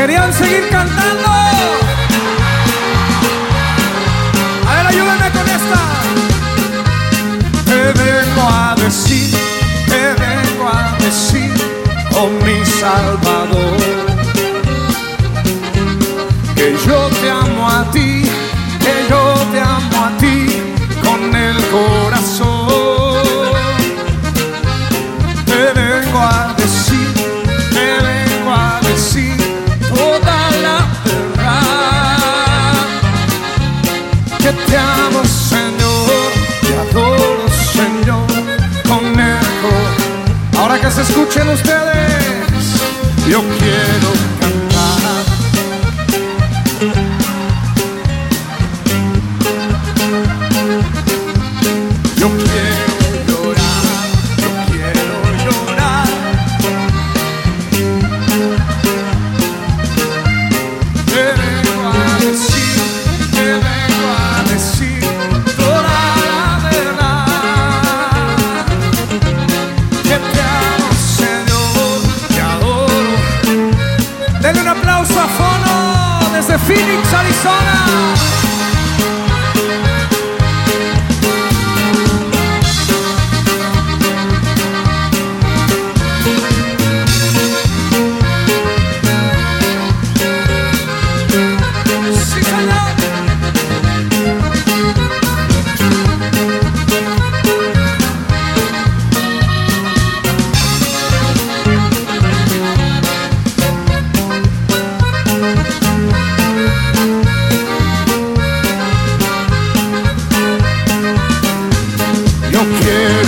Querían seguir cantando. A ver, ayúdame con esta. Te vengo a decir, te vengo a decir, oh mi Salvador, que yo te amo a ti, escuchen ustedes, yo quiero cantar. Phoenix, Arizona. don't care.